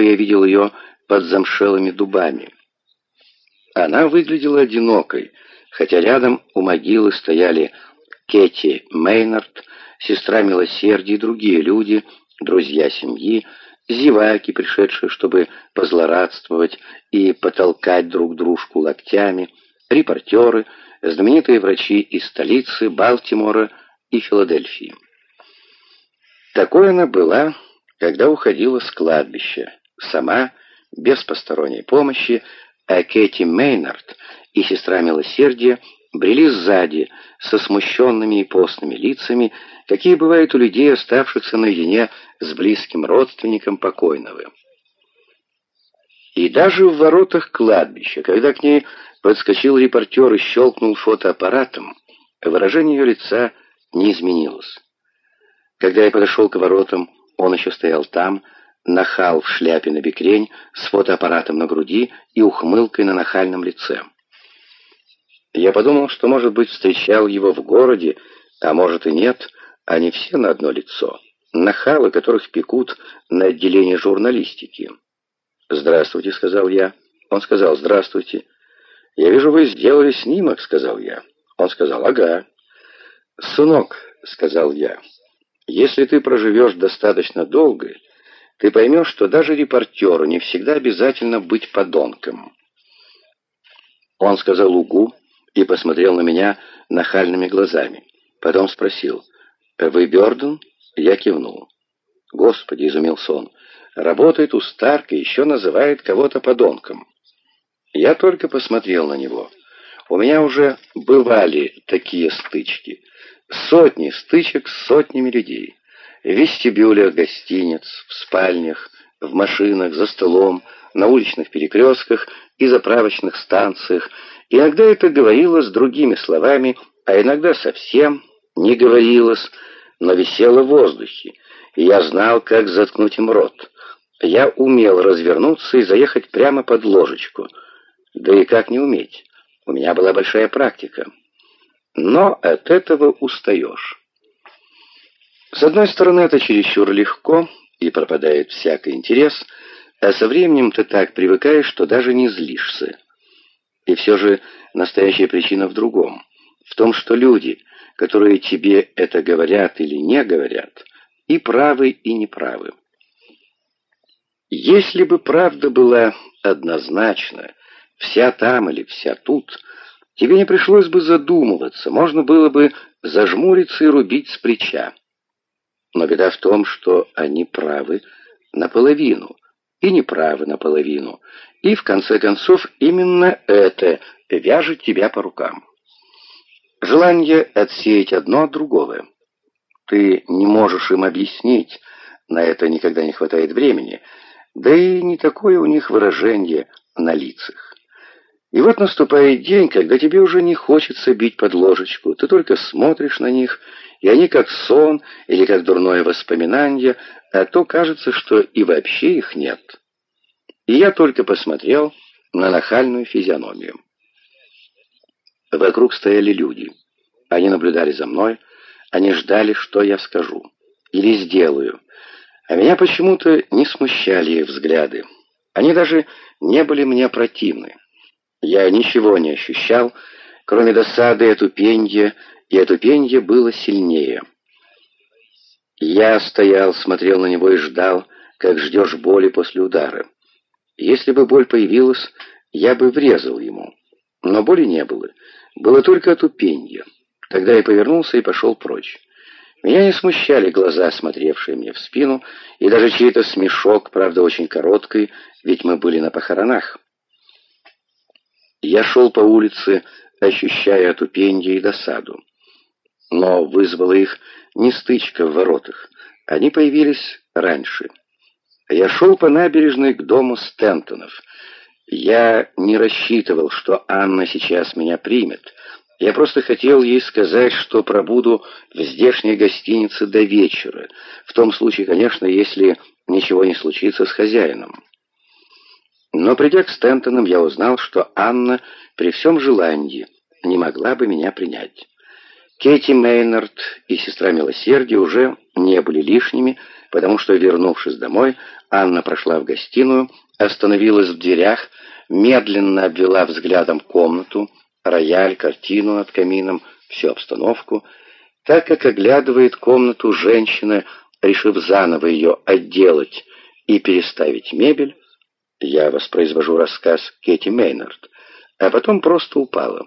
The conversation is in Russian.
я видел ее под замшелыми дубами. Она выглядела одинокой, хотя рядом у могилы стояли Кетти Мейнард, сестра милосердия и другие люди, друзья семьи, зеваки, пришедшие, чтобы позлорадствовать и потолкать друг дружку локтями, репортеры, знаменитые врачи из столицы, Балтимора и Филадельфии. Такой она была, когда уходила с кладбища, сама, без посторонней помощи, а Кэти Мейнард и сестра Милосердия брели сзади, со смущенными и постными лицами, какие бывают у людей, оставшихся наедине с близким родственником покойного. И даже в воротах кладбища, когда к ней подскочил репортер и щелкнул фотоаппаратом, выражение ее лица не изменилось. Когда я подошел к воротам, он еще стоял там, нахал в шляпе на бекрень, с фотоаппаратом на груди и ухмылкой на нахальном лице. Я подумал, что, может быть, встречал его в городе, а может и нет, они все на одно лицо. Нахалы, которых пекут на отделении журналистики. «Здравствуйте», — сказал я. Он сказал «Здравствуйте». «Я вижу, вы сделали снимок», — сказал я. Он сказал «Ага». «Сынок», — сказал я, — «если ты проживешь достаточно долго, ты поймешь, что даже репортеру не всегда обязательно быть подонком». Он сказал «Угу» и посмотрел на меня нахальными глазами. Потом спросил «Вы Бёрден?» Я кивнул. «Господи!» — изумился он. «Работает у Старка еще называет кого-то подонком». Я только посмотрел на него. У меня уже бывали такие стычки. Сотни стычек с сотнями людей. В вестибюлях гостиниц, в спальнях, в машинах, за столом, на уличных перекрестках и заправочных станциях. Иногда это говорилось другими словами, а иногда совсем не говорилось, но висело в воздухе, я знал, как заткнуть им рот. Я умел развернуться и заехать прямо под ложечку — да и как не уметь? У меня была большая практика. Но от этого устаешь. С одной стороны, это чересчур легко, и пропадает всякий интерес, а со временем ты так привыкаешь, что даже не злишься. И все же настоящая причина в другом. В том, что люди, которые тебе это говорят или не говорят, и правы, и неправы. Если бы правда была однозначна, вся там или вся тут, тебе не пришлось бы задумываться, можно было бы зажмуриться и рубить с плеча. Но беда в том, что они правы наполовину, и неправы наполовину, и, в конце концов, именно это вяжет тебя по рукам. Желание отсеять одно от другого. Ты не можешь им объяснить, на это никогда не хватает времени, да и не такое у них выражение на лицах. И вот наступает день, когда тебе уже не хочется бить под ложечку. Ты только смотришь на них, и они как сон или как дурное воспоминание, а то кажется, что и вообще их нет. И я только посмотрел на нахальную физиономию. Вокруг стояли люди. Они наблюдали за мной, они ждали, что я скажу или сделаю. А меня почему-то не смущали их взгляды. Они даже не были мне противны. Я ничего не ощущал, кроме досады и отупенья, и отупенье было сильнее. Я стоял, смотрел на него и ждал, как ждешь боли после удара. Если бы боль появилась, я бы врезал ему. Но боли не было. Было только отупенье. Тогда я повернулся и пошел прочь. Меня не смущали глаза, смотревшие мне в спину, и даже чей-то смешок, правда, очень короткий, ведь мы были на похоронах. Я шел по улице, ощущая отупенье и досаду. Но вызвала их не стычка в воротах. Они появились раньше. Я шел по набережной к дому Стентонов. Я не рассчитывал, что Анна сейчас меня примет. Я просто хотел ей сказать, что пробуду в здешней гостинице до вечера. В том случае, конечно, если ничего не случится с хозяином. Но придя к Стентонам, я узнал, что Анна при всем желании не могла бы меня принять. Кэти Мейнард и сестра Милосердия уже не были лишними, потому что, вернувшись домой, Анна прошла в гостиную, остановилась в дверях, медленно обвела взглядом комнату, рояль, картину над камином, всю обстановку, так как оглядывает комнату женщина, решив заново ее отделать и переставить мебель, я воспроизвожу рассказ Кэти Мейнард, а потом просто упала.